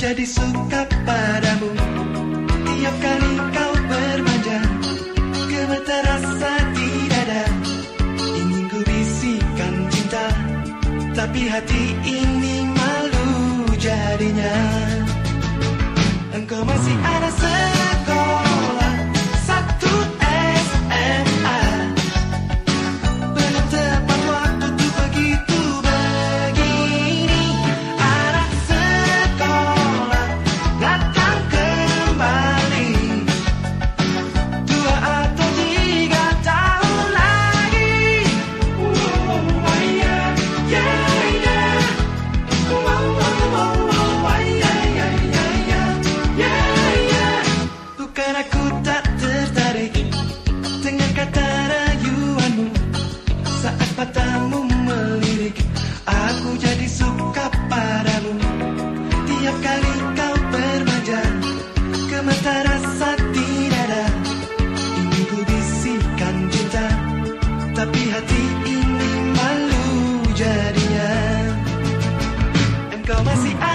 jadi suka padamu. Tiap kali kau bermanja Gemetar rasa di dada. Ingin ku bisikan cinta Tapi hati ini malu jadinya. Tapi hati ini malu jadinya Engkau masih ada